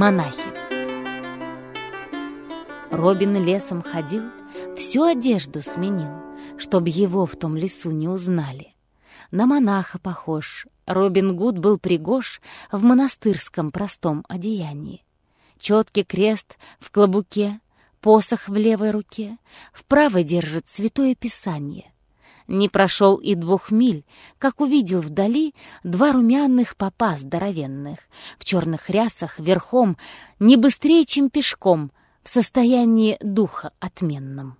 монахи. Робин лесом ходил, всю одежду сменил, чтоб его в том лесу не узнали. На монаха похож, Робин Гуд был пригож в монастырском простом одеянии. Четкий крест в клобуке, посох в левой руке, в правой держит святое писание. Не прошел и двух миль, как увидел вдали два румяных попа здоровенных, в черных рясах, верхом, не быстрее, чем пешком, в состоянии духа отменном.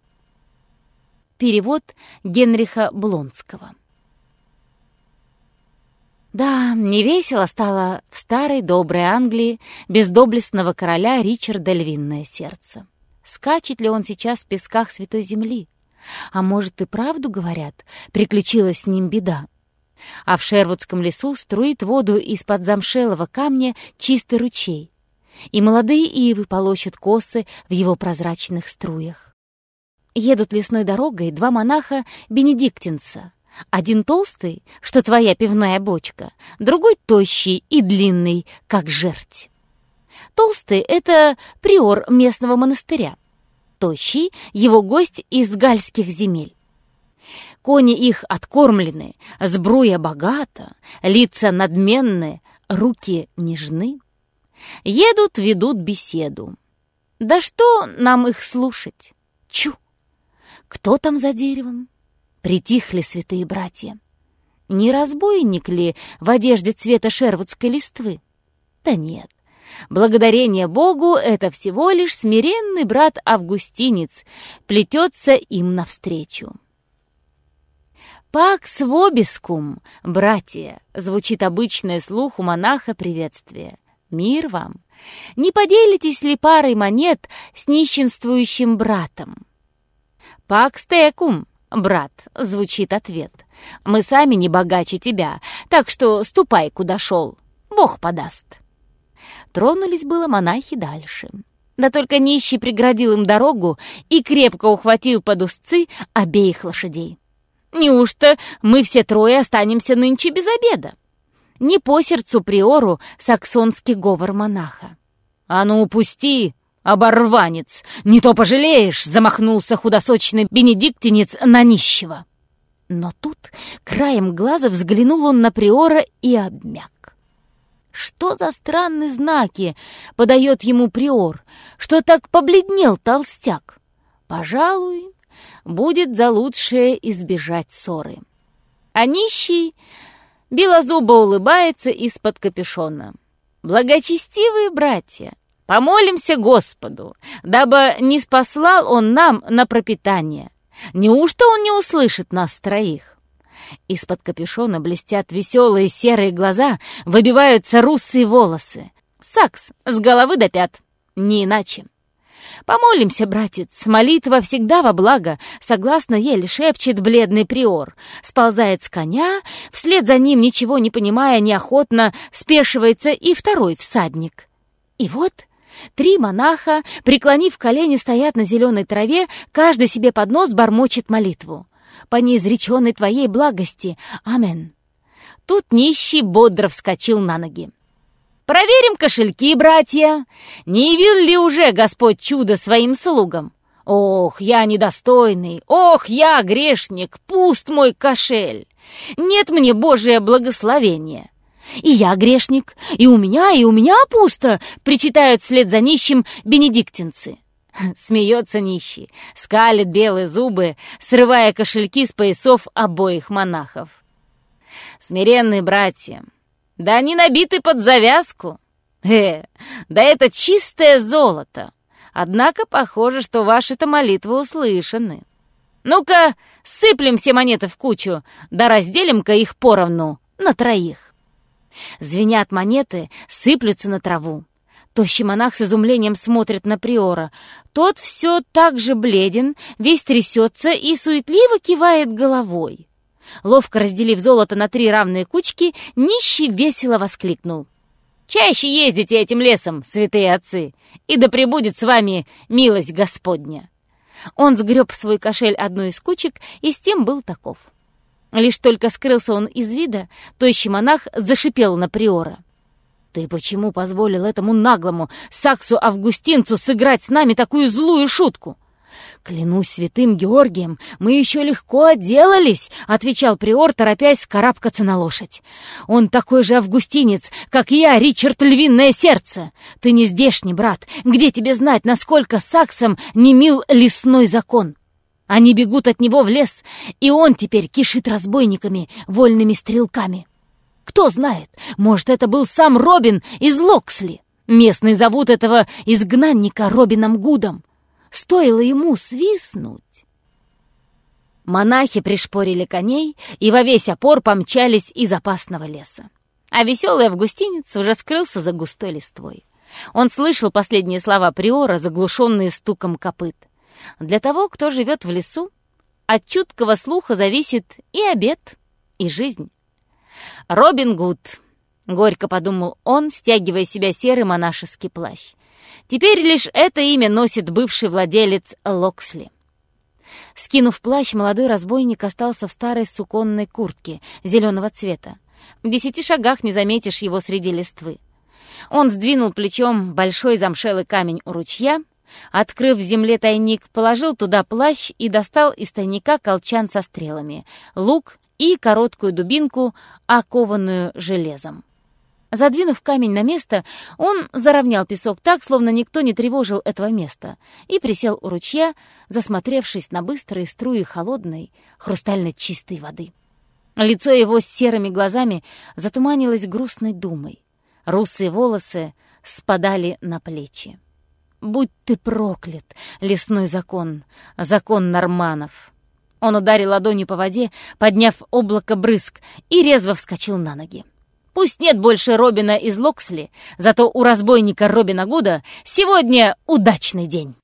Перевод Генриха Блонского да, невесело стало в старой доброй Англии без доблестного короля Ричарда Львиное сердце. Скачет ли он сейчас в песках Святой Земли? А может, и правду говорят, приключилась с ним беда. А в Шервудском лесу струит воду из-под замшелого камня чистый ручей, и молодые ивы полощут косы в его прозрачных струях. Едут лесной дорогой два монаха-бенедиктинца. Один толстый, что твоя пивная бочка, другой тощий и длинный, как жерть. Толстый — это приор местного монастыря. Тощий — его гость из гальских земель. Кони их откормлены, сбруя богата, лица надменны, руки нежны. Едут, ведут беседу. Да что нам их слушать? Чу! Кто там за деревом? Притихли святые братья. Не разбойник ли в одежде цвета шервудской листвы? Да нет. Благодарение Богу это всего лишь смиренный брат-августинец плетется им навстречу. «Пакс вобискум, братья!» — звучит обычное слух у монаха приветствие. «Мир вам! Не поделитесь ли парой монет с нищенствующим братом?» «Пакс текум!» «Брат», — звучит ответ, — «мы сами не богаче тебя, так что ступай, куда шел, Бог подаст». Тронулись было монахи дальше. Да только нищий преградил им дорогу и крепко ухватил под узцы обеих лошадей. «Неужто мы все трое останемся нынче без обеда?» Не по сердцу приору саксонский говор монаха. «А ну, упусти!» «Оборванец! Не то пожалеешь!» — замахнулся худосочный бенедиктинец на нищего. Но тут краем глаза взглянул он на Приора и обмяк. Что за странные знаки подает ему Приор, что так побледнел толстяк? Пожалуй, будет за лучшее избежать ссоры. А нищий белозубо улыбается из-под капюшона. «Благочестивые братья, Помолимся Господу, дабы не спаслал Он нам на пропитание. Неужто Он не услышит нас троих?» Из-под капюшона блестят веселые серые глаза, выбиваются русые волосы. Сакс с головы до пят, не иначе. «Помолимся, братец, молитва всегда во благо», согласно еле шепчет бледный приор. Сползает с коня, вслед за ним, ничего не понимая, неохотно спешивается и второй всадник. И вот Три монаха, преклонив колени, стоят на зеленой траве, каждый себе под нос бормочет молитву. «По неизреченной твоей благости! Амен!» Тут нищий бодро вскочил на ноги. «Проверим кошельки, братья! Не явил ли уже Господь чудо своим слугам? Ох, я недостойный! Ох, я грешник! Пуст мой кошель! Нет мне Божие благословения!» «И я грешник, и у меня, и у меня пусто!» — причитают вслед за нищим бенедиктинцы. Смеется нищий, скалит белые зубы, срывая кошельки с поясов обоих монахов. Смиренные братья, да они набиты под завязку. Э, да это чистое золото. Однако похоже, что ваши-то молитвы услышаны. Ну-ка, сыплем все монеты в кучу, да разделим-ка их поровну на троих. Звенят монеты, сыплются на траву. Тощий монах с изумлением смотрит на приора. Тот все так же бледен, весь трясется и суетливо кивает головой. Ловко разделив золото на три равные кучки, нищий весело воскликнул. «Чаще ездите этим лесом, святые отцы, и да пребудет с вами милость Господня!» Он сгреб в свой кошель одну из кучек и с тем был таков. Лишь только скрылся он из вида, тощий монах зашипел на приора. Ты почему позволил этому наглому Саксу-Августинцу сыграть с нами такую злую шутку? «Клянусь святым Георгием, мы еще легко отделались», — отвечал приор, торопясь карабкаться на лошадь. «Он такой же августинец, как я, Ричард Львиное Сердце. Ты не здешний, брат. Где тебе знать, насколько саксам не мил лесной закон?» Они бегут от него в лес, и он теперь кишит разбойниками, вольными стрелками. Кто знает, может, это был сам Робин из Локсли. Местные зовут этого изгнанника Робином Гудом. Стоило ему свистнуть. Монахи пришпорили коней и во весь опор помчались из опасного леса. А веселый августинец уже скрылся за густой листвой. Он слышал последние слова приора, заглушенные стуком копыт. Для того, кто живет в лесу, от чуткого слуха зависит и обед, и жизнь. «Робин Гуд», — горько подумал он, стягивая себя серый монашеский плащ. Теперь лишь это имя носит бывший владелец Локсли. Скинув плащ, молодой разбойник остался в старой суконной куртке зеленого цвета. В десяти шагах не заметишь его среди листвы. Он сдвинул плечом большой замшелый камень у ручья, открыв в земле тайник, положил туда плащ и достал из тайника колчан со стрелами, лук и короткую дубинку, окованную железом. Задвинув камень на место, он заровнял песок так, словно никто не тревожил этого места, и присел у ручья, засмотревшись на быстрые струи холодной, хрустально чистой воды. Лицо его с серыми глазами затуманилось грустной думой. Русые волосы спадали на плечи. «Будь ты проклят, лесной закон, закон норманов!» Он ударил ладонью по воде, подняв облако брызг, и резво вскочил на ноги. Пусть нет больше Робина из Локсли, зато у разбойника Робина Гуда сегодня удачный день.